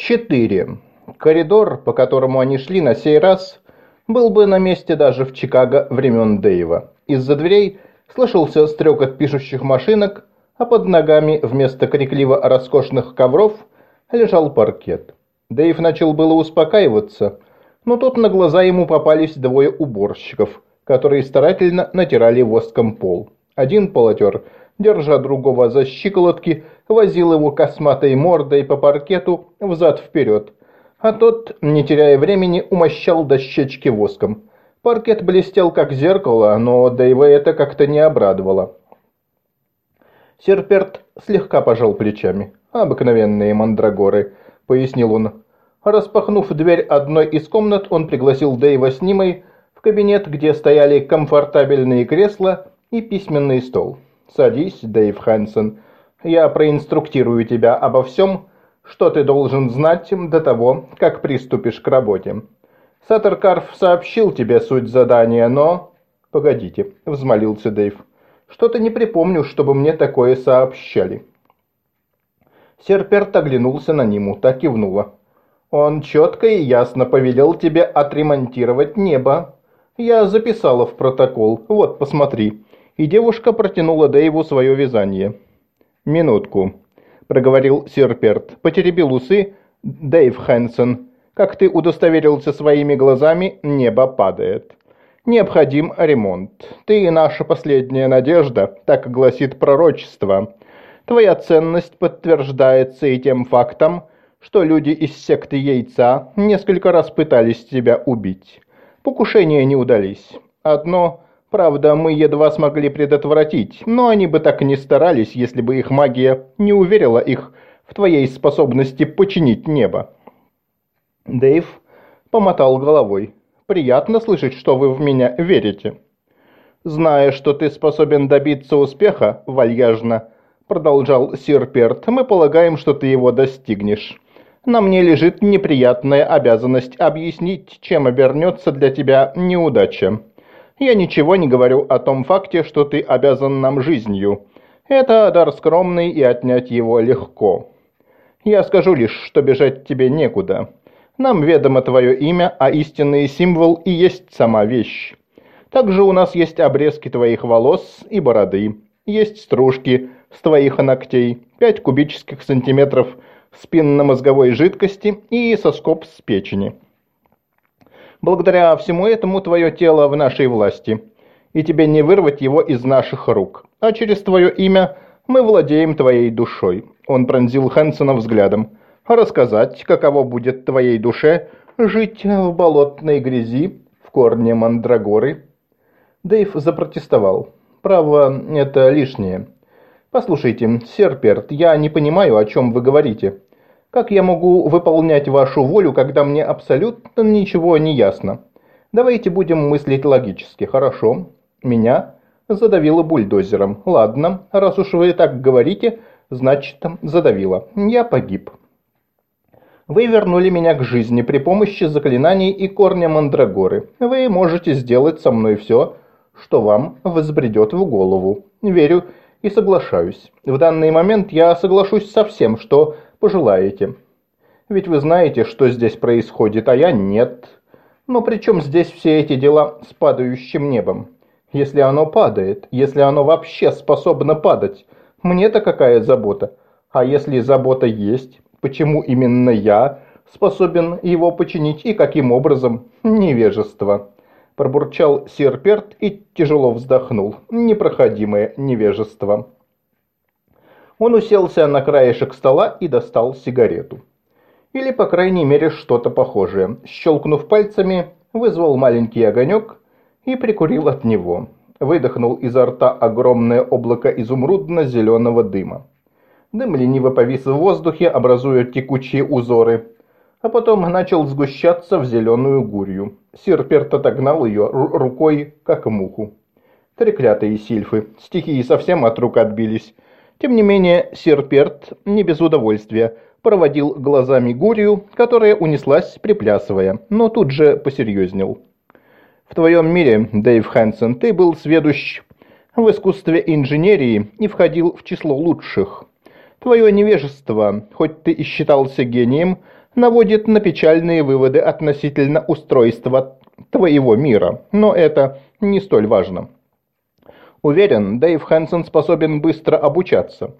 4. Коридор, по которому они шли на сей раз, был бы на месте даже в Чикаго времен Дэйва. Из-за дверей слышался стрекот пишущих машинок, а под ногами вместо крикливо роскошных ковров лежал паркет. Дэйв начал было успокаиваться, но тут на глаза ему попались двое уборщиков, которые старательно натирали воском пол. Один полотер, держа другого за щиколотки, возил его косматой мордой по паркету взад-вперед, а тот, не теряя времени, умощал дощечки воском. Паркет блестел как зеркало, но Дэйва это как-то не обрадовало. Серперт слегка пожал плечами. «Обыкновенные мандрагоры», — пояснил он. Распахнув дверь одной из комнат, он пригласил Дэйва с Нимой в кабинет, где стояли комфортабельные кресла и письменный стол. «Садись, Дэйв Хэнсон. Я проинструктирую тебя обо всем, что ты должен знать до того, как приступишь к работе. Саттеркарф сообщил тебе суть задания, но...» «Погодите», — взмолился Дэйв. «Что-то не припомню, чтобы мне такое сообщали». Серперт оглянулся на Ниму, так кивнула. «Он четко и ясно повелел тебе отремонтировать небо. Я записала в протокол, вот, посмотри». И девушка протянула Дэйву свое вязание. «Минутку», — проговорил Серперт, потеребил усы Дэйв Хэнсон. «Как ты удостоверился своими глазами, небо падает». Необходим ремонт. Ты наша последняя надежда, так гласит пророчество. Твоя ценность подтверждается и тем фактом, что люди из секты Яйца несколько раз пытались тебя убить. Покушения не удались. Одно, правда, мы едва смогли предотвратить, но они бы так не старались, если бы их магия не уверила их в твоей способности починить небо. Дэйв помотал головой. «Приятно слышать, что вы в меня верите». «Зная, что ты способен добиться успеха, вальяжно», продолжал сир Перт, мы полагаем, что ты его достигнешь. На мне лежит неприятная обязанность объяснить, чем обернется для тебя неудача. Я ничего не говорю о том факте, что ты обязан нам жизнью. Это дар скромный, и отнять его легко. Я скажу лишь, что бежать тебе некуда. Нам ведомо твое имя, а истинный символ и есть сама вещь. Также у нас есть обрезки твоих волос и бороды, есть стружки, с твоих ногтей, 5 кубических сантиметров спинномозговой жидкости и соскоб с печени. Благодаря всему этому твое тело в нашей власти, и тебе не вырвать его из наших рук. А через твое имя мы владеем твоей душой. Он пронзил Хэнсона взглядом. Рассказать, каково будет твоей душе жить в болотной грязи в корне мандрагоры. Дэйв запротестовал. Право, это лишнее. «Послушайте, Серперт, я не понимаю, о чем вы говорите. Как я могу выполнять вашу волю, когда мне абсолютно ничего не ясно? Давайте будем мыслить логически, хорошо? Меня задавило бульдозером. Ладно, раз уж вы так говорите, значит, задавило. Я погиб». Вы вернули меня к жизни при помощи заклинаний и корня мандрагоры. Вы можете сделать со мной все, что вам возбредет в голову. Верю, и соглашаюсь. В данный момент я соглашусь со всем, что пожелаете. Ведь вы знаете, что здесь происходит, а я нет. Но при чем здесь все эти дела с падающим небом? Если оно падает, если оно вообще способно падать, мне-то какая забота? А если забота есть, почему именно я способен его починить и каким образом? Невежество пробурчал Серперт и тяжело вздохнул. Непроходимое невежество. Он уселся на краешек стола и достал сигарету. Или, по крайней мере, что-то похожее. Щелкнув пальцами, вызвал маленький огонек и прикурил от него. Выдохнул изо рта огромное облако изумрудно-зеленого дыма. Дым лениво повис в воздухе, образуя текучие узоры – а потом начал сгущаться в зеленую гурью. Серперт отогнал ее рукой, как муху. Треклятые сильфы, стихии совсем от рук отбились. Тем не менее, Серперт, не без удовольствия, проводил глазами гурью, которая унеслась, приплясывая, но тут же посерьезнел. В твоем мире, Дэйв Хэнсон, ты был сведущ в искусстве инженерии и входил в число лучших. Твое невежество, хоть ты и считался гением, наводит на печальные выводы относительно устройства твоего мира, но это не столь важно. Уверен, Дэйв Хэнсон способен быстро обучаться.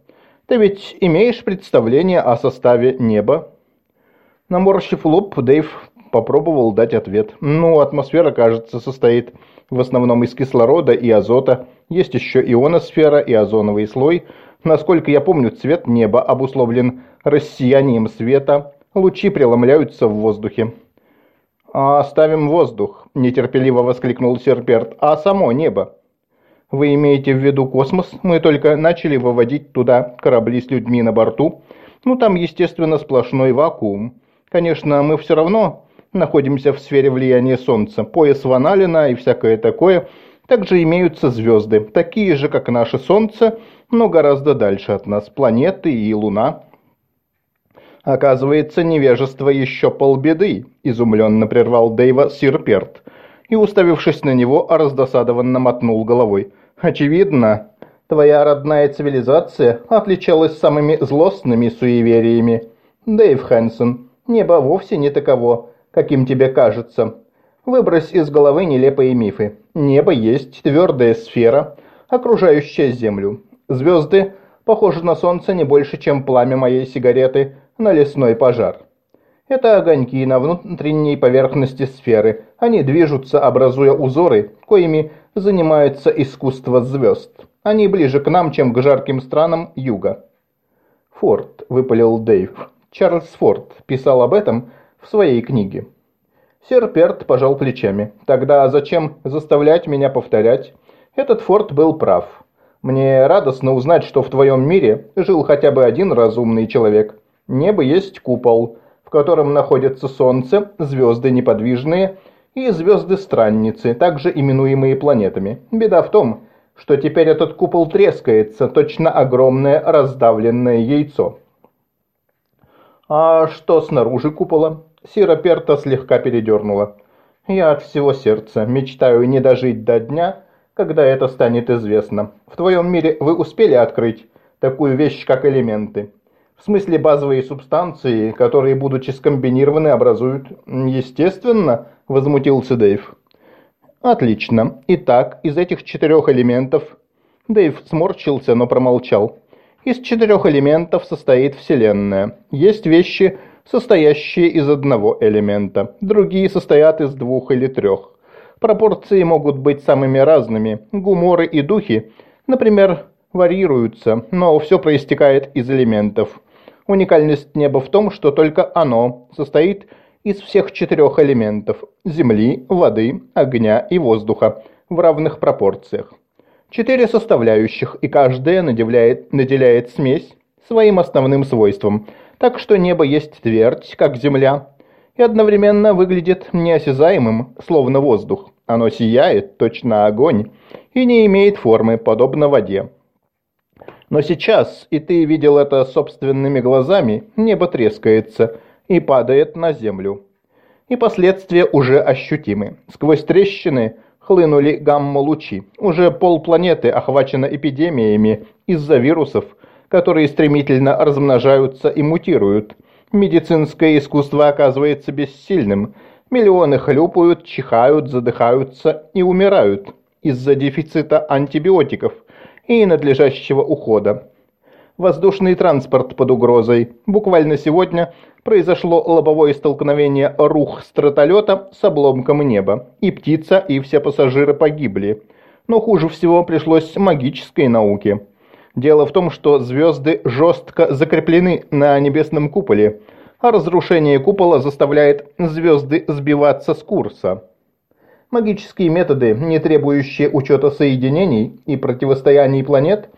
Ты ведь имеешь представление о составе неба? Наморщив лоб, Дэйв попробовал дать ответ. Ну, атмосфера, кажется, состоит в основном из кислорода и азота. Есть еще ионосфера и озоновый слой. Насколько я помню, цвет неба обусловлен рассиянием света. Лучи преломляются в воздухе. «А «Оставим воздух», – нетерпеливо воскликнул Серперт. «А само небо?» «Вы имеете в виду космос? Мы только начали выводить туда корабли с людьми на борту. Ну, там, естественно, сплошной вакуум. Конечно, мы все равно находимся в сфере влияния Солнца. Пояс Ваналина и всякое такое. Также имеются звезды, такие же, как наше Солнце, но гораздо дальше от нас, планеты и Луна». «Оказывается, невежество еще полбеды», – изумленно прервал Дэйва Сирперт и, уставившись на него, раздосадованно мотнул головой. «Очевидно, твоя родная цивилизация отличалась самыми злостными суевериями. Дэйв Хэнсон, небо вовсе не таково, каким тебе кажется. Выбрось из головы нелепые мифы. Небо есть твердая сфера, окружающая Землю. Звезды похожи на Солнце не больше, чем пламя моей сигареты – на лесной пожар. Это огоньки на внутренней поверхности сферы. Они движутся, образуя узоры, коими занимается искусство звезд. Они ближе к нам, чем к жарким странам юга. Форд, выпалил Дэйв. Чарльз Форд писал об этом в своей книге. Сэр Перт пожал плечами. Тогда зачем заставлять меня повторять? Этот Форд был прав. Мне радостно узнать, что в твоем мире жил хотя бы один разумный человек. Небо есть купол, в котором находятся Солнце, звезды неподвижные и звезды-странницы, также именуемые планетами. Беда в том, что теперь этот купол трескается, точно огромное раздавленное яйцо. А что снаружи купола? Сира Перта слегка передернула. Я от всего сердца мечтаю не дожить до дня, когда это станет известно. В твоем мире вы успели открыть такую вещь, как элементы? В смысле базовые субстанции, которые, будучи скомбинированы, образуют... Естественно, возмутился Дэйв. Отлично. Итак, из этих четырех элементов... Дэйв сморщился, но промолчал. Из четырех элементов состоит Вселенная. Есть вещи, состоящие из одного элемента. Другие состоят из двух или трех. Пропорции могут быть самыми разными. Гуморы и духи, например, варьируются, но все проистекает из элементов. Уникальность неба в том, что только оно состоит из всех четырех элементов – земли, воды, огня и воздуха в равных пропорциях. Четыре составляющих, и каждая наделяет, наделяет смесь своим основным свойством, так что небо есть твердь, как земля, и одновременно выглядит неосязаемым, словно воздух. Оно сияет, точно огонь, и не имеет формы, подобно воде. Но сейчас, и ты видел это собственными глазами, небо трескается и падает на землю. И последствия уже ощутимы. Сквозь трещины хлынули гамма-лучи. Уже полпланеты охвачено эпидемиями из-за вирусов, которые стремительно размножаются и мутируют. Медицинское искусство оказывается бессильным. Миллионы хлюпают, чихают, задыхаются и умирают из-за дефицита антибиотиков – и надлежащего ухода. Воздушный транспорт под угрозой. Буквально сегодня произошло лобовое столкновение рух стратолета с обломком неба. И птица, и все пассажиры погибли. Но хуже всего пришлось магической науке. Дело в том, что звезды жестко закреплены на небесном куполе, а разрушение купола заставляет звезды сбиваться с курса. Магические методы, не требующие учета соединений и противостояний планет,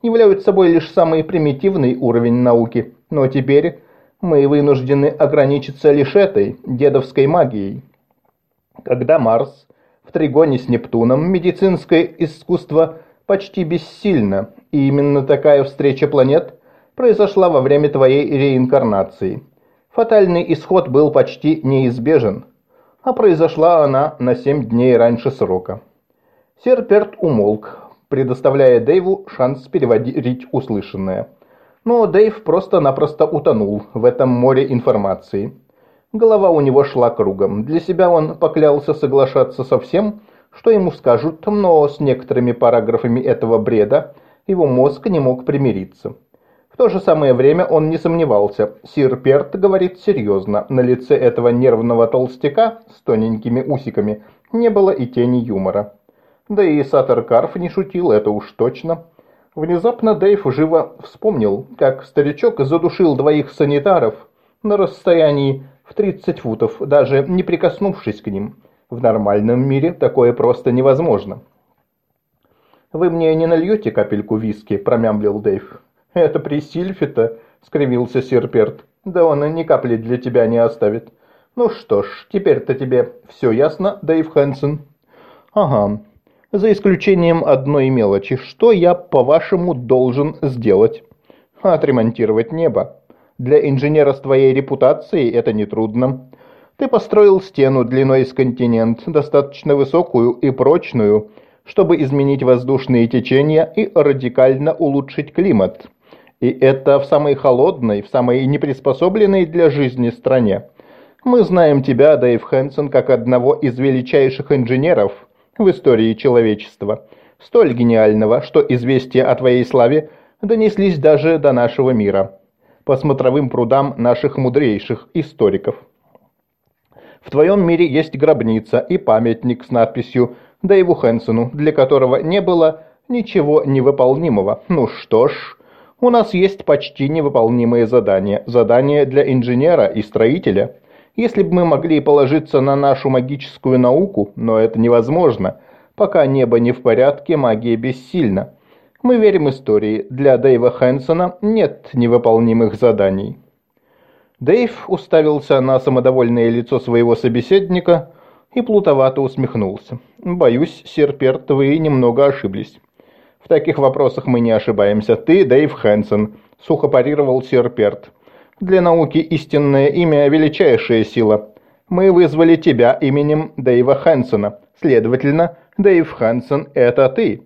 являются собой лишь самый примитивный уровень науки, но теперь мы вынуждены ограничиться лишь этой, дедовской магией. Когда Марс в тригоне с Нептуном, медицинское искусство почти бессильно, и именно такая встреча планет произошла во время твоей реинкарнации. Фатальный исход был почти неизбежен – а произошла она на семь дней раньше срока. Серперт умолк, предоставляя Дэйву шанс переводить услышанное. Но Дэйв просто-напросто утонул в этом море информации. Голова у него шла кругом. Для себя он поклялся соглашаться со всем, что ему скажут, но с некоторыми параграфами этого бреда его мозг не мог примириться. В то же самое время он не сомневался. Сир Перт говорит серьезно. На лице этого нервного толстяка с тоненькими усиками не было и тени юмора. Да и Саттер Карф не шутил, это уж точно. Внезапно Дэйв живо вспомнил, как старичок задушил двоих санитаров на расстоянии в 30 футов, даже не прикоснувшись к ним. В нормальном мире такое просто невозможно. «Вы мне не нальете капельку виски?» – промямлил Дэйв. «Это при Сильфе-то?» – скривился Серперт. «Да он и ни капли для тебя не оставит». «Ну что ж, теперь-то тебе все ясно, Дэйв Хэнсон?» «Ага. За исключением одной мелочи. Что я, по-вашему, должен сделать?» «Отремонтировать небо. Для инженера с твоей репутацией это нетрудно. Ты построил стену длиной с континент, достаточно высокую и прочную, чтобы изменить воздушные течения и радикально улучшить климат. И это в самой холодной, в самой неприспособленной для жизни стране. Мы знаем тебя, Дэйв Хэнсон, как одного из величайших инженеров в истории человечества. Столь гениального, что известия о твоей славе донеслись даже до нашего мира. По смотровым прудам наших мудрейших историков. В твоем мире есть гробница и памятник с надписью Дэйву Хэнсону, для которого не было ничего невыполнимого. Ну что ж, у нас есть почти невыполнимые задания. Задания для инженера и строителя. Если бы мы могли положиться на нашу магическую науку, но это невозможно. Пока небо не в порядке, магия бессильна. Мы верим истории. Для Дэйва Хэнсона нет невыполнимых заданий. Дэйв уставился на самодовольное лицо своего собеседника и плутовато усмехнулся. «Боюсь, Серперт, вы немного ошиблись». «В таких вопросах мы не ошибаемся. Ты Дэйв Хэнсон», — сухо парировал Серперт. «Для науки истинное имя — величайшая сила. Мы вызвали тебя именем Дэйва Хэнсона. Следовательно, Дэйв Хэнсон — это ты».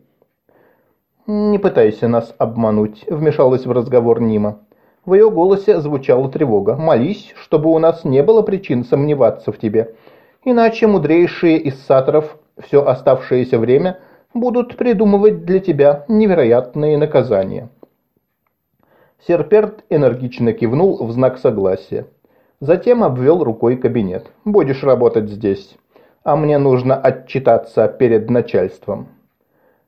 «Не пытайся нас обмануть», — вмешалась в разговор Нима. В ее голосе звучала тревога. «Молись, чтобы у нас не было причин сомневаться в тебе. Иначе мудрейшие из саторов все оставшееся время будут придумывать для тебя невероятные наказания». Серперт энергично кивнул в знак согласия. Затем обвел рукой кабинет. «Будешь работать здесь, а мне нужно отчитаться перед начальством».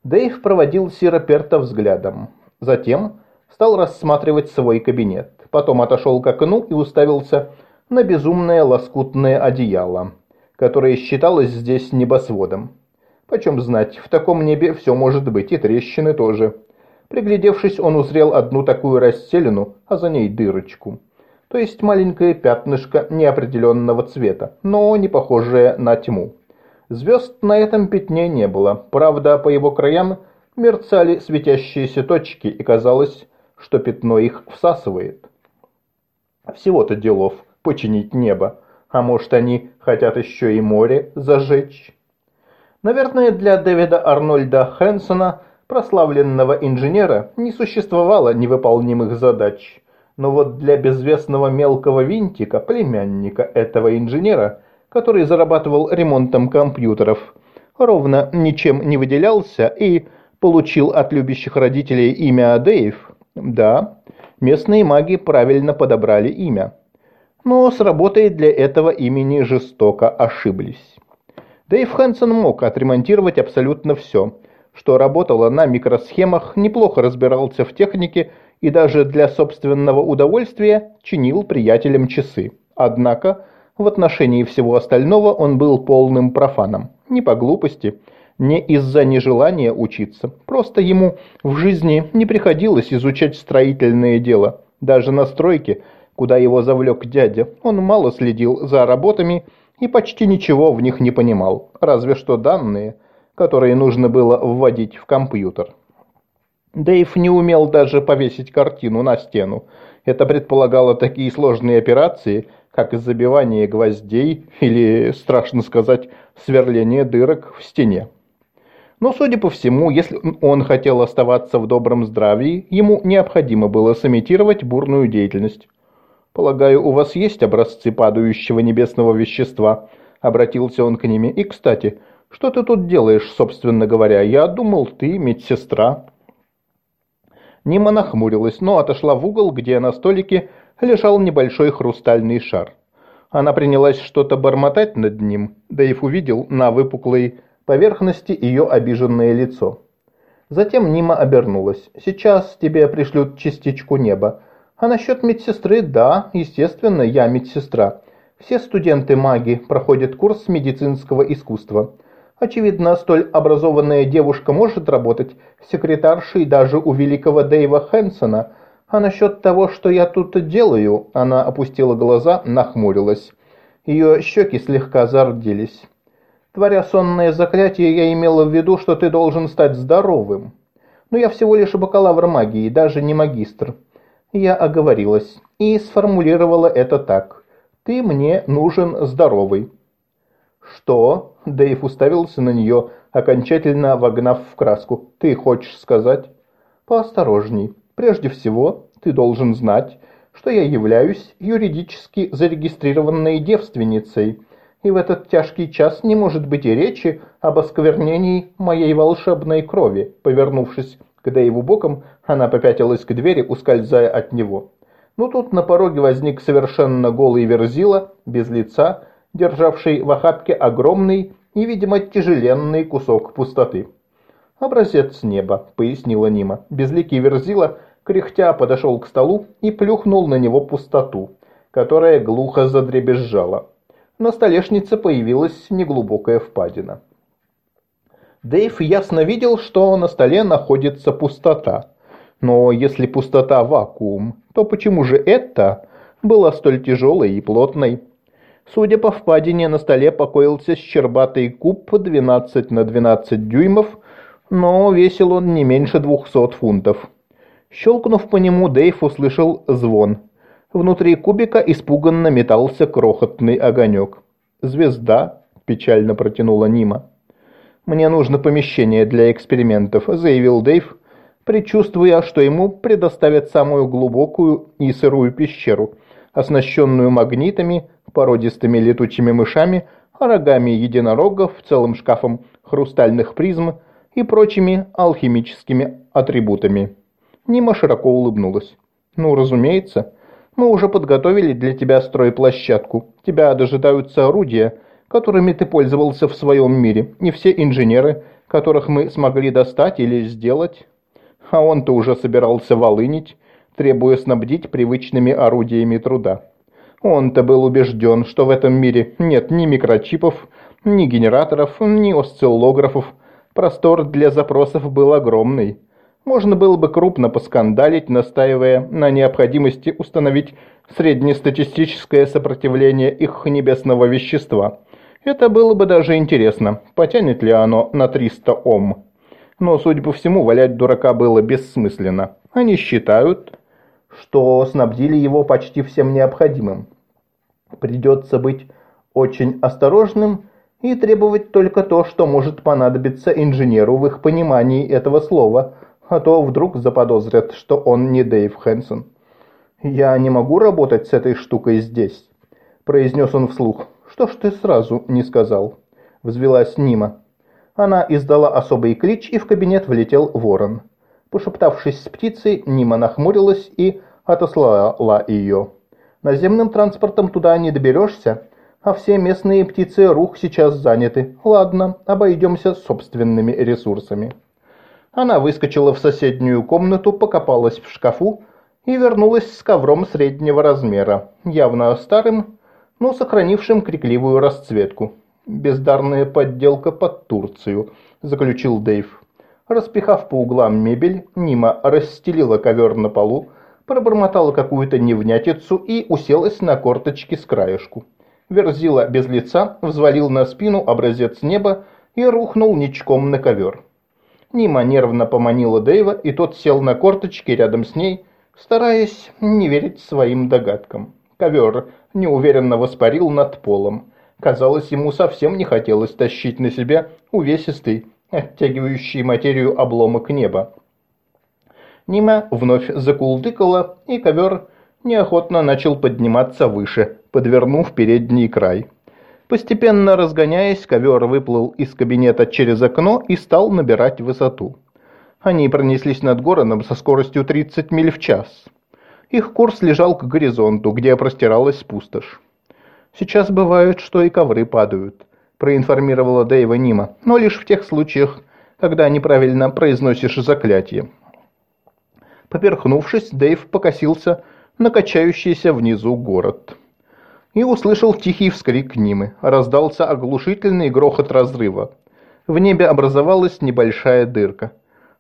Дэйв проводил Серперта взглядом. Затем стал рассматривать свой кабинет. Потом отошел к окну и уставился на безумное лоскутное одеяло, которое считалось здесь небосводом. Почем знать, в таком небе все может быть, и трещины тоже. Приглядевшись, он узрел одну такую расселину, а за ней дырочку. То есть маленькое пятнышко неопределенного цвета, но не похожее на тьму. Звезд на этом пятне не было, правда, по его краям мерцали светящиеся точки, и казалось, что пятно их всасывает. Всего-то делов починить небо, а может они хотят еще и море зажечь. Наверное, для Дэвида Арнольда Хэнсона, прославленного инженера, не существовало невыполнимых задач. Но вот для безвестного мелкого винтика, племянника этого инженера, который зарабатывал ремонтом компьютеров, ровно ничем не выделялся и получил от любящих родителей имя Дэйв, да, местные маги правильно подобрали имя. Но с работой для этого имени жестоко ошиблись. Дэйв Хэнсон мог отремонтировать абсолютно все, что работало на микросхемах, неплохо разбирался в технике и даже для собственного удовольствия чинил приятелям часы. Однако в отношении всего остального он был полным профаном. Не по глупости – не из-за нежелания учиться. Просто ему в жизни не приходилось изучать строительное дело. Даже на стройке, куда его завлек дядя, он мало следил за работами и почти ничего в них не понимал, разве что данные, которые нужно было вводить в компьютер. Дэйв не умел даже повесить картину на стену. Это предполагало такие сложные операции, как забивание гвоздей или, страшно сказать, сверление дырок в стене. Но, судя по всему, если он хотел оставаться в добром здравии, ему необходимо было сымитировать бурную деятельность. «Полагаю, у вас есть образцы падающего небесного вещества?» – обратился он к ними. «И, кстати, что ты тут делаешь, собственно говоря? Я думал, ты медсестра». Нима нахмурилась, но отошла в угол, где на столике лежал небольшой хрустальный шар. Она принялась что-то бормотать над ним. Дэйв увидел на выпуклой поверхности ее обиженное лицо. Затем Нима обернулась. «Сейчас тебе пришлют частичку неба. А насчет медсестры, да, естественно, я медсестра. Все студенты-маги проходят курс медицинского искусства. Очевидно, столь образованная девушка может работать секретаршей даже у великого Дэйва Хэнсона. А насчет того, что я тут делаю, она опустила глаза, нахмурилась. Ее щеки слегка зарделись. Творя сонное заклятие, я имела в виду, что ты должен стать здоровым. Но я всего лишь бакалавр магии, даже не магистр. Я оговорилась и сформулировала это так. Ты мне нужен здоровый. Что? Дэйв уставился на нее, окончательно вогнав в краску. Ты хочешь сказать? Поосторожней. Прежде всего, ты должен знать, что я являюсь юридически зарегистрированной девственницей – и в этот тяжкий час не может быть и речи об осквернении моей волшебной крови». Повернувшись к Дэйву боком, она попятилась к двери, ускользая от него. Но тут на пороге возник совершенно голый верзила, без лица, державший в охапке огромный и, видимо, тяжеленный кусок пустоты. «Образец неба», — пояснила Нима. Безликий верзила, кряхтя, подошел к столу и плюхнул на него пустоту, которая глухо задребезжала на столешнице появилась неглубокая впадина. Дэйв ясно видел, что на столе находится пустота. Но если пустота – вакуум, то почему же это была столь тяжелой и плотной? Судя по впадине, на столе покоился щербатый куб 12 на 12 дюймов, но весил он не меньше 200 фунтов. Щелкнув по нему, Дэйв услышал звон. Внутри кубика испуганно метался крохотный огонек. «Звезда», – печально протянула Нима. «Мне нужно помещение для экспериментов», – заявил Дэйв, предчувствуя, что ему предоставят самую глубокую и сырую пещеру, оснащенную магнитами, породистыми летучими мышами, рогами единорогов, целым шкафом хрустальных призм и прочими алхимическими атрибутами. Нима широко улыбнулась. «Ну, разумеется», мы уже подготовили для тебя стройплощадку. Тебя дожидаются орудия, которыми ты пользовался в своем мире, и все инженеры, которых мы смогли достать или сделать. А он-то уже собирался волынить, требуя снабдить привычными орудиями труда. Он-то был убежден, что в этом мире нет ни микрочипов, ни генераторов, ни осциллографов. Простор для запросов был огромный. Можно было бы крупно поскандалить, настаивая на необходимости установить среднестатистическое сопротивление их небесного вещества. Это было бы даже интересно, потянет ли оно на 300 Ом. Но, судя по всему, валять дурака было бессмысленно. Они считают, что снабдили его почти всем необходимым. Придется быть очень осторожным и требовать только то, что может понадобиться инженеру в их понимании этого слова – а то вдруг заподозрят, что он не Дэйв Хэнсон. «Я не могу работать с этой штукой здесь», – произнес он вслух. «Что ж ты сразу не сказал?» – взвелась Нима. Она издала особый клич, и в кабинет влетел ворон. Пошептавшись с птицей, Нима нахмурилась и отослала ее. «Наземным транспортом туда не доберешься, а все местные птицы рух сейчас заняты. Ладно, обойдемся собственными ресурсами». Она выскочила в соседнюю комнату, покопалась в шкафу и вернулась с ковром среднего размера, явно старым, но сохранившим крикливую расцветку. «Бездарная подделка под Турцию», – заключил Дэйв. Распихав по углам мебель, Нима расстелила ковер на полу, пробормотала какую-то невнятицу и уселась на корточки с краешку. Верзила без лица взвалил на спину образец неба и рухнул ничком на ковер. Нима нервно поманила Дэйва, и тот сел на корточки рядом с ней, стараясь не верить своим догадкам. Ковер неуверенно воспарил над полом. Казалось, ему совсем не хотелось тащить на себе увесистый оттягивающий материю обломок неба. Нима вновь закулдыкала, и ковер неохотно начал подниматься выше, подвернув передний край. Постепенно разгоняясь, ковер выплыл из кабинета через окно и стал набирать высоту. Они пронеслись над городом со скоростью 30 миль в час. Их курс лежал к горизонту, где простиралась пустошь. «Сейчас бывает, что и ковры падают», – проинформировала Дэйва Нима, «но лишь в тех случаях, когда неправильно произносишь заклятие». Поперхнувшись, Дэйв покосился на качающийся внизу город. И услышал тихий вскрик Нимы. Раздался оглушительный грохот разрыва. В небе образовалась небольшая дырка.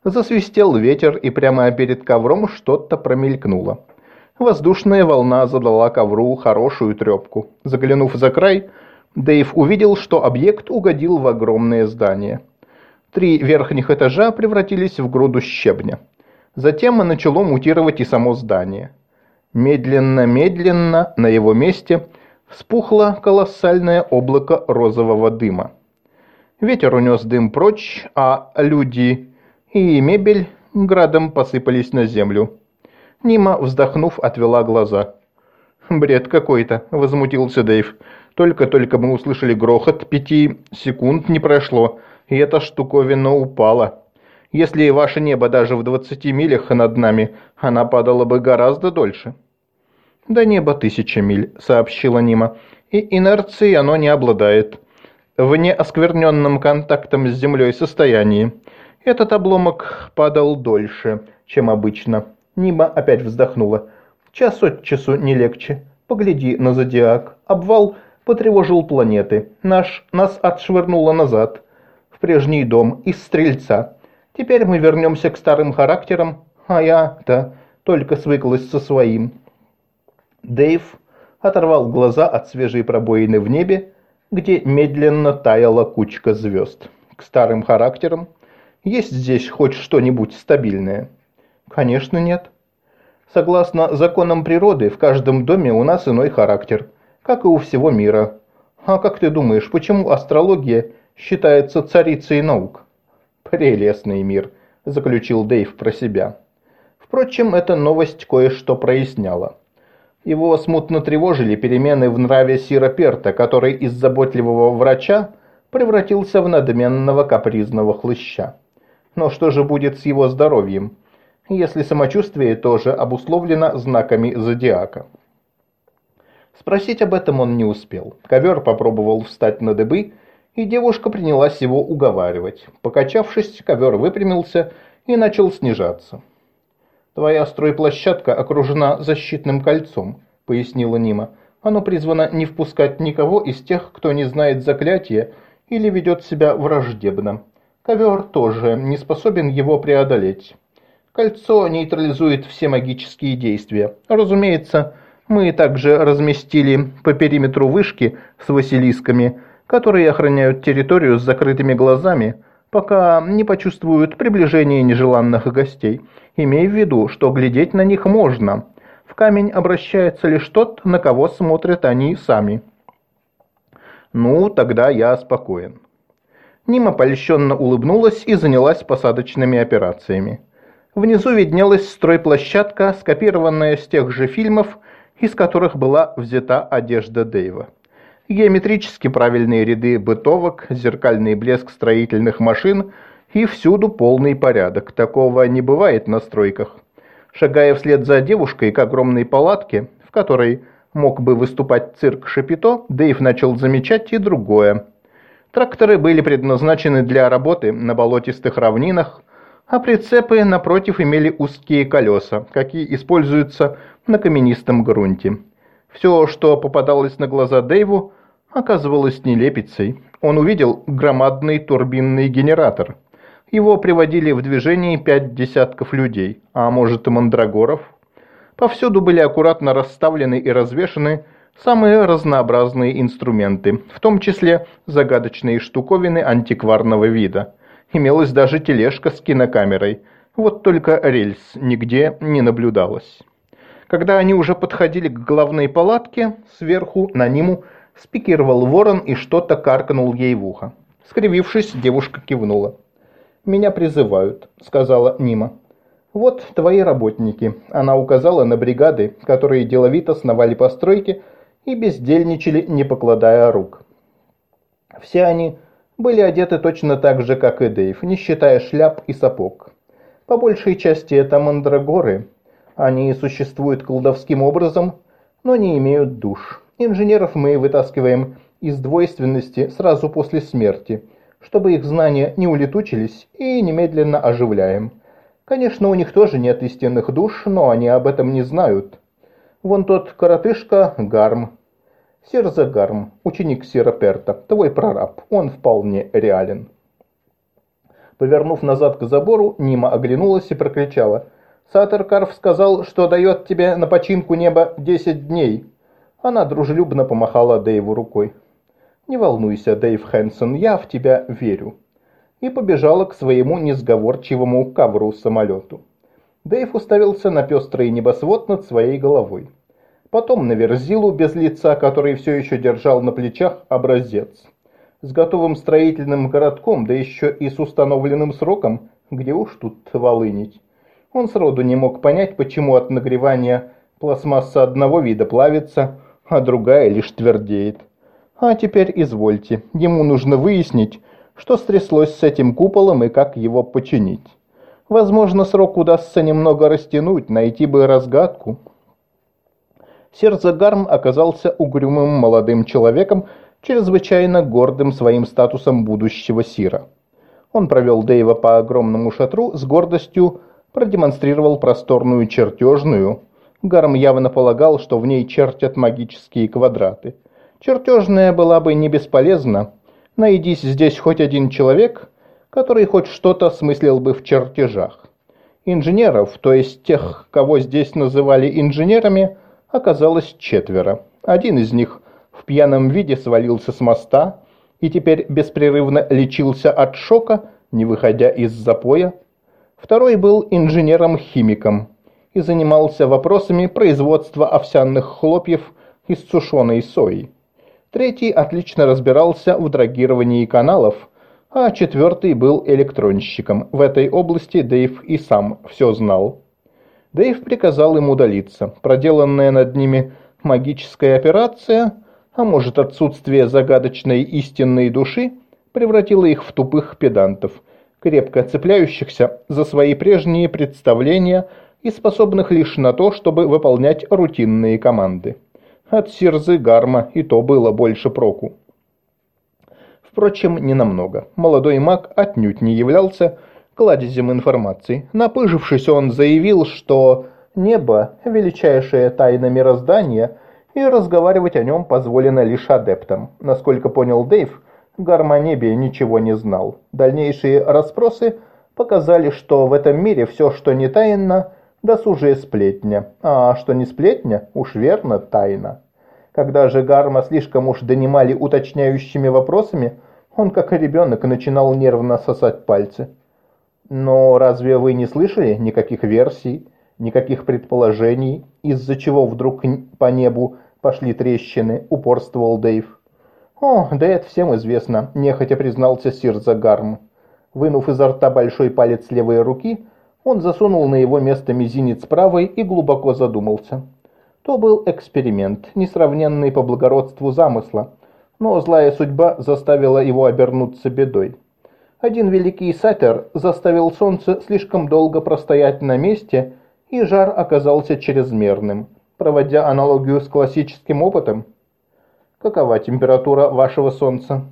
Засвистел ветер, и прямо перед ковром что-то промелькнуло. Воздушная волна задала ковру хорошую трепку. Заглянув за край, Дэйв увидел, что объект угодил в огромное здание. Три верхних этажа превратились в груду щебня. Затем начало мутировать и само здание. Медленно-медленно на его месте вспухло колоссальное облако розового дыма. Ветер унес дым прочь, а люди и мебель градом посыпались на землю. Нима, вздохнув, отвела глаза. «Бред какой-то», — возмутился Дэйв. «Только-только мы услышали грохот, пяти секунд не прошло, и эта штуковина упала». Если ваше небо даже в 20 милях над нами, она падала бы гораздо дольше». «До неба тысяча миль», — сообщила Нима, — «и инерцией оно не обладает. В неоскверненном контактом с землей состоянии. Этот обломок падал дольше, чем обычно». Нима опять вздохнула. «Час от часу не легче. Погляди на зодиак. Обвал потревожил планеты. Наш нас отшвырнуло назад, в прежний дом, из Стрельца. Теперь мы вернемся к старым характерам, а я-то только свыклась со своим. Дэйв оторвал глаза от свежей пробоины в небе, где медленно таяла кучка звезд. К старым характерам есть здесь хоть что-нибудь стабильное? Конечно, нет. Согласно законам природы, в каждом доме у нас иной характер, как и у всего мира. А как ты думаешь, почему астрология считается царицей наук? «Прелестный мир», – заключил Дэйв про себя. Впрочем, эта новость кое-что проясняла. Его смутно тревожили перемены в нраве Сира Перта, который из заботливого врача превратился в надменного капризного хлыща. Но что же будет с его здоровьем, если самочувствие тоже обусловлено знаками зодиака? Спросить об этом он не успел. Ковер попробовал встать на дыбы и девушка принялась его уговаривать. Покачавшись, ковер выпрямился и начал снижаться. «Твоя стройплощадка окружена защитным кольцом», — пояснила Нима. «Оно призвано не впускать никого из тех, кто не знает заклятия или ведет себя враждебно. Ковер тоже не способен его преодолеть. Кольцо нейтрализует все магические действия. Разумеется, мы также разместили по периметру вышки с василисками которые охраняют территорию с закрытыми глазами, пока не почувствуют приближение нежеланных гостей. Имей в виду, что глядеть на них можно. В камень обращается лишь тот, на кого смотрят они сами. Ну, тогда я спокоен. Нима польщенно улыбнулась и занялась посадочными операциями. Внизу виднелась стройплощадка, скопированная с тех же фильмов, из которых была взята одежда Дэйва геометрически правильные ряды бытовок, зеркальный блеск строительных машин и всюду полный порядок. Такого не бывает на стройках. Шагая вслед за девушкой к огромной палатке, в которой мог бы выступать цирк Шапито, Дэйв начал замечать и другое. Тракторы были предназначены для работы на болотистых равнинах, а прицепы, напротив, имели узкие колеса, какие используются на каменистом грунте. Все, что попадалось на глаза Дэйву, оказывалось нелепицей. Он увидел громадный турбинный генератор. Его приводили в движение пять десятков людей, а может и мандрагоров. Повсюду были аккуратно расставлены и развешаны самые разнообразные инструменты, в том числе загадочные штуковины антикварного вида. Имелась даже тележка с кинокамерой, вот только рельс нигде не наблюдалось. Когда они уже подходили к главной палатке, сверху на Ниму спикировал ворон и что-то каркнул ей в ухо. Скривившись, девушка кивнула. «Меня призывают», — сказала Нима. «Вот твои работники», — она указала на бригады, которые деловито сновали по стройке и бездельничали, не покладая рук. Все они были одеты точно так же, как и Дэйв, не считая шляп и сапог. По большей части это мандрагоры. Они существуют колдовским образом, но не имеют душ. Инженеров мы вытаскиваем из двойственности сразу после смерти, чтобы их знания не улетучились, и немедленно оживляем. Конечно, у них тоже нет истинных душ, но они об этом не знают. Вон тот коротышка Гарм, Серзагарм, ученик Сераперта, твой прораб, он вполне реален. Повернув назад к забору, Нима оглянулась и прокричала. «Сатеркарф сказал, что дает тебе на починку неба десять дней». Она дружелюбно помахала Дэйву рукой. «Не волнуйся, Дэйв Хэнсон, я в тебя верю». И побежала к своему несговорчивому ковру-самолету. Дэйв уставился на пестрый небосвод над своей головой потом на Верзилу без лица, который все еще держал на плечах образец. С готовым строительным городком, да еще и с установленным сроком, где уж тут волынить. Он сроду не мог понять, почему от нагревания пластмасса одного вида плавится, а другая лишь твердеет. А теперь извольте, ему нужно выяснить, что стряслось с этим куполом и как его починить. Возможно, срок удастся немного растянуть, найти бы разгадку, Сердце оказался угрюмым молодым человеком, чрезвычайно гордым своим статусом будущего Сира. Он провел Дэйва по огромному шатру, с гордостью продемонстрировал просторную чертежную. Гарм явно полагал, что в ней чертят магические квадраты. Чертежная была бы не бесполезна. Найдись здесь хоть один человек, который хоть что-то смыслил бы в чертежах. Инженеров, то есть тех, кого здесь называли инженерами, оказалось четверо. Один из них в пьяном виде свалился с моста и теперь беспрерывно лечился от шока, не выходя из запоя. Второй был инженером-химиком и занимался вопросами производства овсяных хлопьев из сушеной сои. Третий отлично разбирался в драгировании каналов, а четвертый был электронщиком. В этой области Дэйв и сам все знал. Дэйв приказал им удалиться. Проделанная над ними магическая операция, а может отсутствие загадочной истинной души, превратила их в тупых педантов, крепко цепляющихся за свои прежние представления и способных лишь на то, чтобы выполнять рутинные команды. От Сирзы Гарма и то было больше проку. Впрочем, не намного. Молодой маг отнюдь не являлся кладезем информации. Напыжившись, он заявил, что небо – величайшая тайна мироздания, и разговаривать о нем позволено лишь адептам. Насколько понял Дэйв, Гармонебе ничего не знал. Дальнейшие расспросы показали, что в этом мире все, что не таинно, досужие сплетня, а что не сплетня, уж верно, тайна. Когда же Гарма слишком уж донимали уточняющими вопросами, он, как ребенок, начинал нервно сосать пальцы. Но разве вы не слышали никаких версий, никаких предположений, из-за чего вдруг по небу пошли трещины, упорствовал Дэйв. «О, да это всем известно», – нехотя признался Сир Загарм. Вынув изо рта большой палец левой руки, он засунул на его место мизинец правой и глубоко задумался. То был эксперимент, несравненный по благородству замысла, но злая судьба заставила его обернуться бедой. Один великий сатир заставил солнце слишком долго простоять на месте, и жар оказался чрезмерным. Проводя аналогию с классическим опытом, какова температура вашего солнца?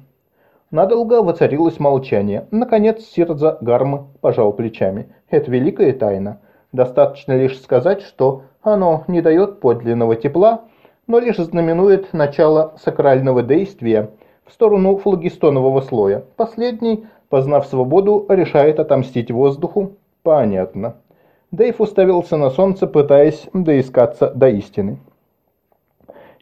Надолго воцарилось молчание. Наконец Сирза Гарма пожал плечами. Это великая тайна. Достаточно лишь сказать, что оно не дает подлинного тепла, но лишь знаменует начало сакрального действия в сторону флагистонового слоя. Последний Познав свободу, решает отомстить воздуху? Понятно. Дэйв уставился на солнце, пытаясь доискаться до истины.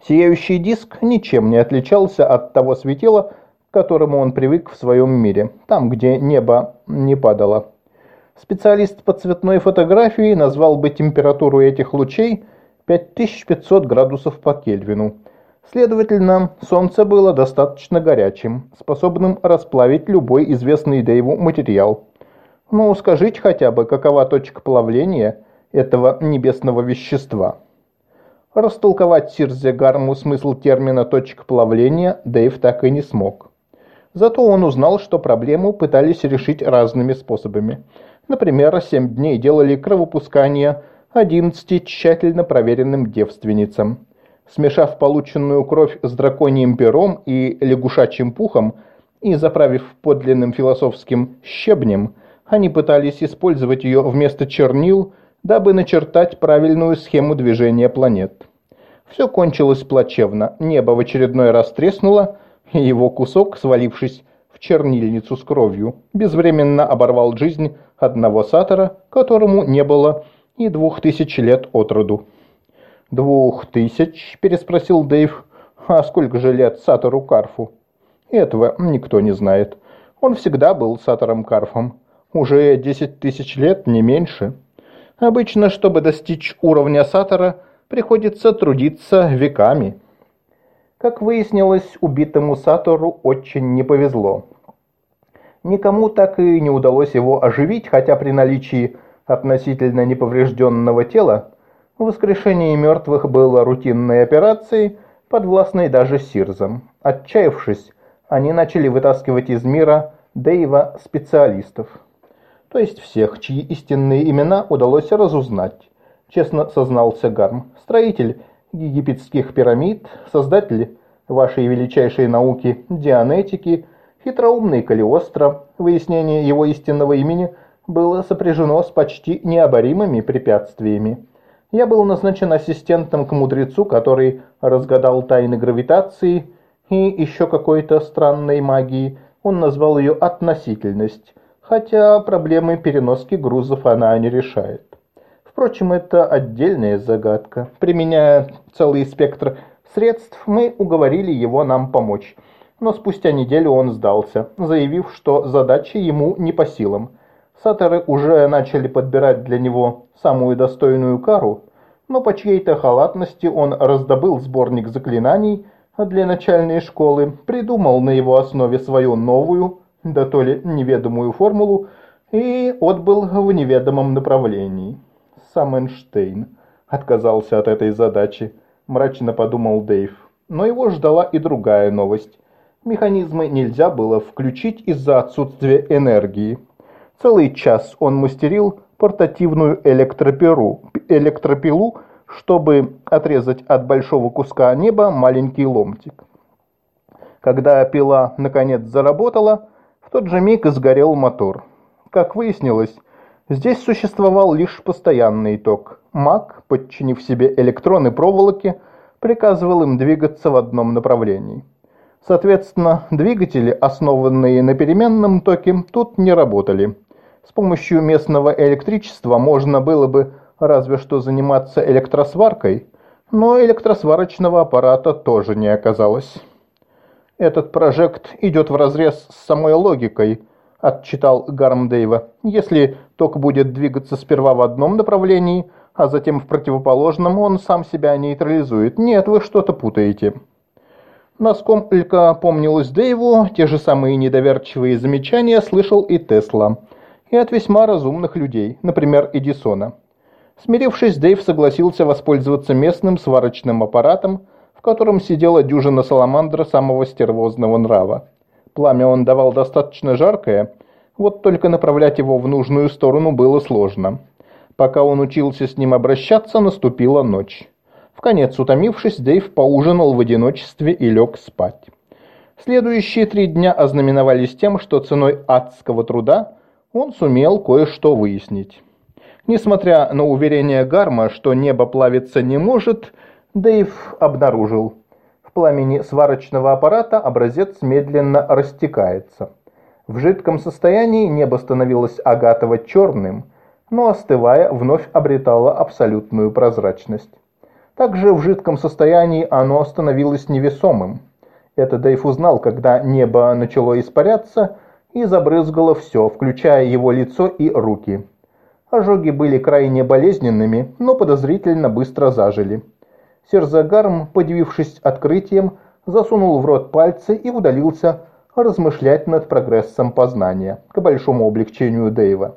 Сияющий диск ничем не отличался от того светила, к которому он привык в своем мире, там, где небо не падало. Специалист по цветной фотографии назвал бы температуру этих лучей 5500 градусов по Кельвину – Следовательно, Солнце было достаточно горячим, способным расплавить любой известный Дэйву материал. Ну, скажите хотя бы, какова точка плавления этого небесного вещества? Растолковать Сирзе Гарму смысл термина «точка плавления» Дэйв так и не смог. Зато он узнал, что проблему пытались решить разными способами. Например, семь дней делали кровопускание 11 тщательно проверенным девственницам. Смешав полученную кровь с драконьим пером и лягушачьим пухом и заправив подлинным философским щебнем, они пытались использовать ее вместо чернил – дабы начертать правильную схему движения планет. Все кончилось плачевно, небо в очередной раз треснуло, и его кусок, свалившись в чернильницу с кровью, безвременно оборвал жизнь одного сатора, которому не было и двух тысяч лет от роду. «Двух тысяч?» – переспросил Дэйв. «А сколько же лет Сатору Карфу?» «Этого никто не знает. Он всегда был Сатором Карфом. Уже десять тысяч лет, не меньше». Обычно, чтобы достичь уровня сатора, приходится трудиться веками. Как выяснилось, убитому сатору очень не повезло. Никому так и не удалось его оживить, хотя при наличии относительно неповрежденного тела воскрешение мертвых было рутинной операцией, подвластной даже Сирзам. Отчаявшись, они начали вытаскивать из мира Дэйва специалистов то есть всех, чьи истинные имена удалось разузнать, честно сознался Гарм. Строитель египетских пирамид, создатель вашей величайшей науки дианетики, хитроумный Калиостро, выяснение его истинного имени было сопряжено с почти необоримыми препятствиями. Я был назначен ассистентом к мудрецу, который разгадал тайны гравитации и еще какой-то странной магии. Он назвал ее «относительность», хотя проблемы переноски грузов она не решает. Впрочем, это отдельная загадка. Применяя целый спектр средств, мы уговорили его нам помочь. Но спустя неделю он сдался, заявив, что задача ему не по силам. Саторы уже начали подбирать для него самую достойную кару, но по чьей-то халатности он раздобыл сборник заклинаний для начальной школы, придумал на его основе свою новую, да то ли неведомую формулу, и отбыл в неведомом направлении. Сам Эйнштейн отказался от этой задачи, мрачно подумал Дэйв. Но его ждала и другая новость. Механизмы нельзя было включить из-за отсутствия энергии. Целый час он мастерил портативную электропилу, электропилу, чтобы отрезать от большого куска неба маленький ломтик. Когда пила наконец заработала, тот же миг сгорел мотор. Как выяснилось, здесь существовал лишь постоянный ток. Маг, подчинив себе электроны проволоки, приказывал им двигаться в одном направлении. Соответственно, двигатели, основанные на переменном токе, тут не работали. С помощью местного электричества можно было бы разве что заниматься электросваркой, но электросварочного аппарата тоже не оказалось. «Этот прожект идет вразрез с самой логикой», – отчитал Гарм Дэйва. «Если ток будет двигаться сперва в одном направлении, а затем в противоположном, он сам себя нейтрализует. Нет, вы что-то путаете». Насколько помнилось Дэйву, те же самые недоверчивые замечания слышал и Тесла. И от весьма разумных людей, например, Эдисона. Смирившись, Дэйв согласился воспользоваться местным сварочным аппаратом, котором сидела дюжина саламандра самого стервозного нрава. Пламя он давал достаточно жаркое, вот только направлять его в нужную сторону было сложно. Пока он учился с ним обращаться, наступила ночь. В конец утомившись, Дэйв поужинал в одиночестве и лег спать. Следующие три дня ознаменовались тем, что ценой адского труда он сумел кое-что выяснить. Несмотря на уверение Гарма, что небо плавиться не может, Дэйв обнаружил. В пламени сварочного аппарата образец медленно растекается. В жидком состоянии небо становилось агатово-черным, но остывая, вновь обретало абсолютную прозрачность. Также в жидком состоянии оно становилось невесомым. Это Дэйв узнал, когда небо начало испаряться и забрызгало все, включая его лицо и руки. Ожоги были крайне болезненными, но подозрительно быстро зажили. Серзагарм, подивившись открытием, засунул в рот пальцы и удалился размышлять над прогрессом познания, к большому облегчению Дэйва.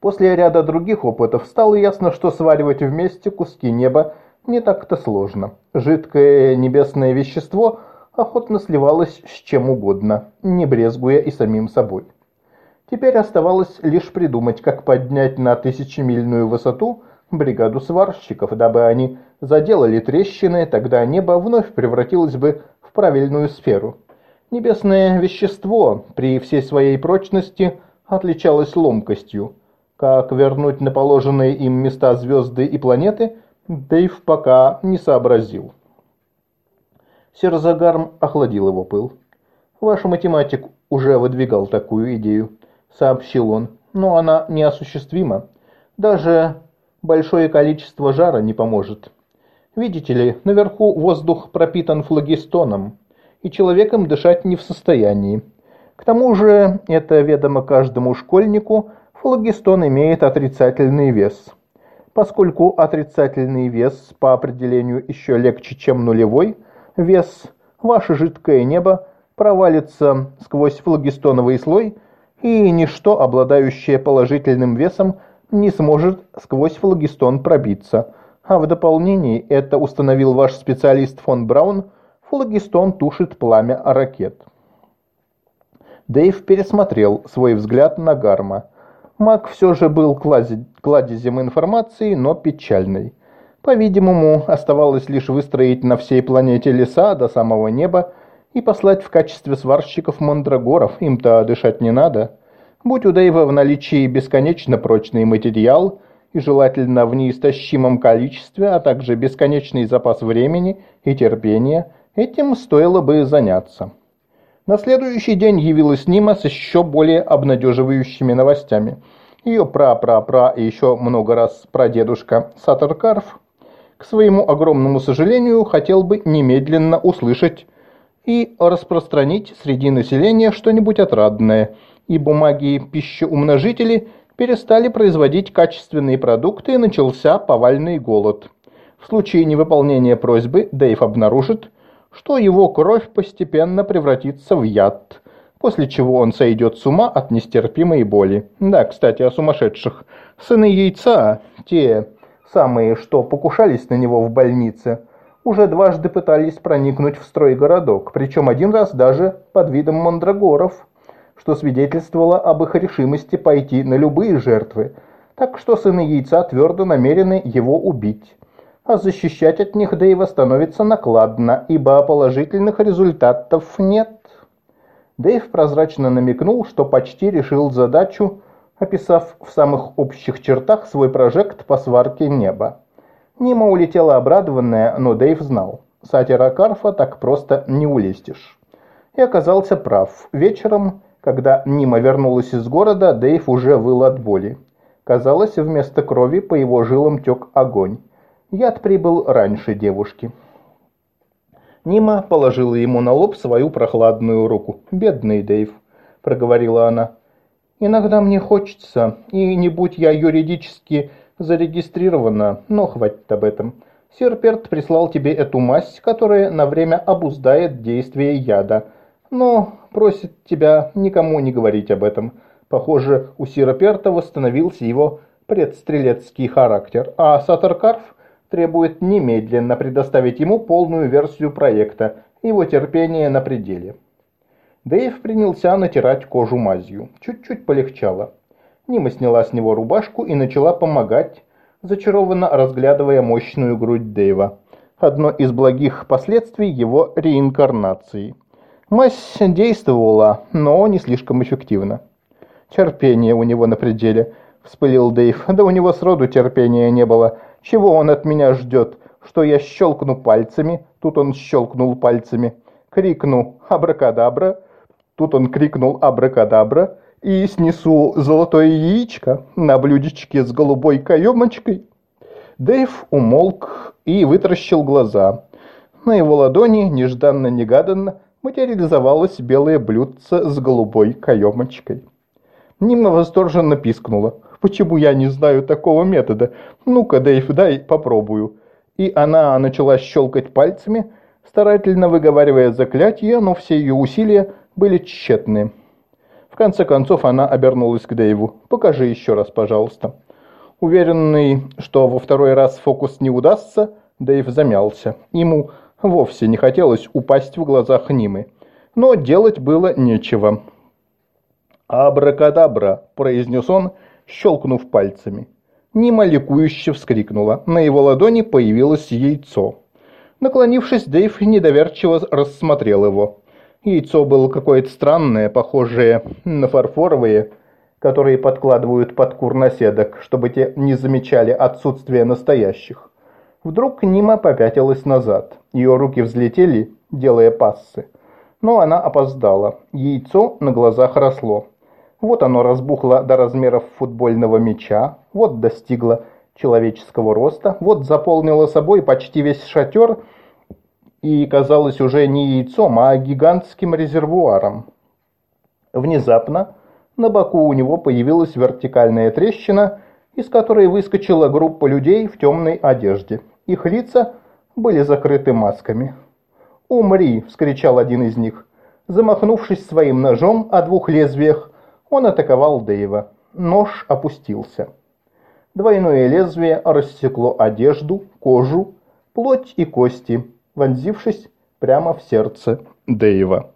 После ряда других опытов стало ясно, что сваривать вместе куски неба не так-то сложно. Жидкое небесное вещество охотно сливалось с чем угодно, не брезгуя и самим собой. Теперь оставалось лишь придумать, как поднять на тысячемильную высоту бригаду сварщиков, дабы они заделали трещины, тогда небо вновь превратилось бы в правильную сферу. Небесное вещество при всей своей прочности отличалось ломкостью. Как вернуть на положенные им места звезды и планеты, Дэйв пока не сообразил. Серзагарм охладил его пыл. «Ваш математик уже выдвигал такую идею», — сообщил он, — «но она неосуществима. Даже большое количество жара не поможет. Видите ли, наверху воздух пропитан флагистоном, и человеком дышать не в состоянии. К тому же, это ведомо каждому школьнику, флагистон имеет отрицательный вес. Поскольку отрицательный вес по определению еще легче, чем нулевой вес, ваше жидкое небо провалится сквозь флагистоновый слой, и ничто, обладающее положительным весом, не сможет сквозь флагистон пробиться. А в дополнение, это установил ваш специалист фон Браун, флагистон тушит пламя ракет. Дэйв пересмотрел свой взгляд на Гарма. Маг все же был кладезем информации, но печальной. По-видимому, оставалось лишь выстроить на всей планете леса до самого неба и послать в качестве сварщиков мандрагоров, им-то дышать не надо. Будь у Дэйва в наличии бесконечно прочный материал и желательно в неистощимом количестве, а также бесконечный запас времени и терпения, этим стоило бы заняться. На следующий день явилась Нима с еще более обнадеживающими новостями. Ее пра-пра-пра и еще много раз прадедушка Сатаркарф, к своему огромному сожалению, хотел бы немедленно услышать и распространить среди населения что-нибудь отрадное, и бумаги-пищеумножители перестали производить качественные продукты и начался повальный голод. В случае невыполнения просьбы Дэйв обнаружит, что его кровь постепенно превратится в яд, после чего он сойдет с ума от нестерпимой боли. Да, кстати, о сумасшедших. Сыны яйца, те самые, что покушались на него в больнице, уже дважды пытались проникнуть в стройгородок, причем один раз даже под видом мандрагоров, что свидетельствовало об их решимости пойти на любые жертвы, так что сыны яйца твердо намерены его убить. А защищать от них Дэйва становится накладно, ибо положительных результатов нет. Дэйв прозрачно намекнул, что почти решил задачу, описав в самых общих чертах свой прожект по сварке неба. Нима улетела обрадованная, но Дэйв знал. Сатира Карфа так просто не улестишь. И оказался прав. Вечером, когда Нима вернулась из города, Дэйв уже выл от боли. Казалось, вместо крови по его жилам тек огонь. Яд прибыл раньше девушки. Нима положила ему на лоб свою прохладную руку. «Бедный Дэйв», — проговорила она. «Иногда мне хочется, и не будь я юридически зарегистрирована, но хватит об этом. Серперт прислал тебе эту мазь, которая на время обуздает действие яда, но просит тебя никому не говорить об этом. Похоже, у Сироперта восстановился его предстрелецкий характер, а Сатаркарф требует немедленно предоставить ему полную версию проекта, его терпение на пределе. Дэйв принялся натирать кожу мазью. Чуть-чуть полегчало. Нима сняла с него рубашку и начала помогать, зачарованно разглядывая мощную грудь Дэйва. Одно из благих последствий его реинкарнации. Мазь действовала, но не слишком эффективно. Терпение у него на пределе, вспылил Дэйв. Да у него сроду терпения не было. Чего он от меня ждет? Что я щелкну пальцами? Тут он щелкнул пальцами. Крикну «Абракадабра!» Тут он крикнул «Абракадабра!» и снесу золотое яичко на блюдечке с голубой каемочкой. Дэйв умолк и вытаращил глаза. На его ладони нежданно-негаданно материализовалось белое блюдце с голубой каемочкой. Нима восторженно пискнула. «Почему я не знаю такого метода? Ну-ка, Дэйв, дай попробую». И она начала щелкать пальцами, старательно выговаривая заклятие, но все ее усилия были тщетны конце концов она обернулась к Дэйву. «Покажи еще раз, пожалуйста». Уверенный, что во второй раз фокус не удастся, Дэйв замялся. Ему вовсе не хотелось упасть в глазах Нимы. Но делать было нечего. «Абракадабра!» – произнес он, щелкнув пальцами. Нима ликующе вскрикнула. На его ладони появилось яйцо. Наклонившись, Дэйв недоверчиво рассмотрел его. Яйцо было какое-то странное, похожее на фарфоровые, которые подкладывают под кур наседок, чтобы те не замечали отсутствие настоящих. Вдруг Нима попятилась назад. Ее руки взлетели, делая пассы. Но она опоздала. Яйцо на глазах росло. Вот оно разбухло до размеров футбольного мяча, вот достигло человеческого роста, вот заполнило собой почти весь шатер – и казалось уже не яйцом, а гигантским резервуаром. Внезапно на боку у него появилась вертикальная трещина, из которой выскочила группа людей в темной одежде. Их лица были закрыты масками. «Умри!» – вскричал один из них. Замахнувшись своим ножом о двух лезвиях, он атаковал Дэйва. Нож опустился. Двойное лезвие рассекло одежду, кожу, плоть и кости – вонзившись прямо в сердце Дэйва.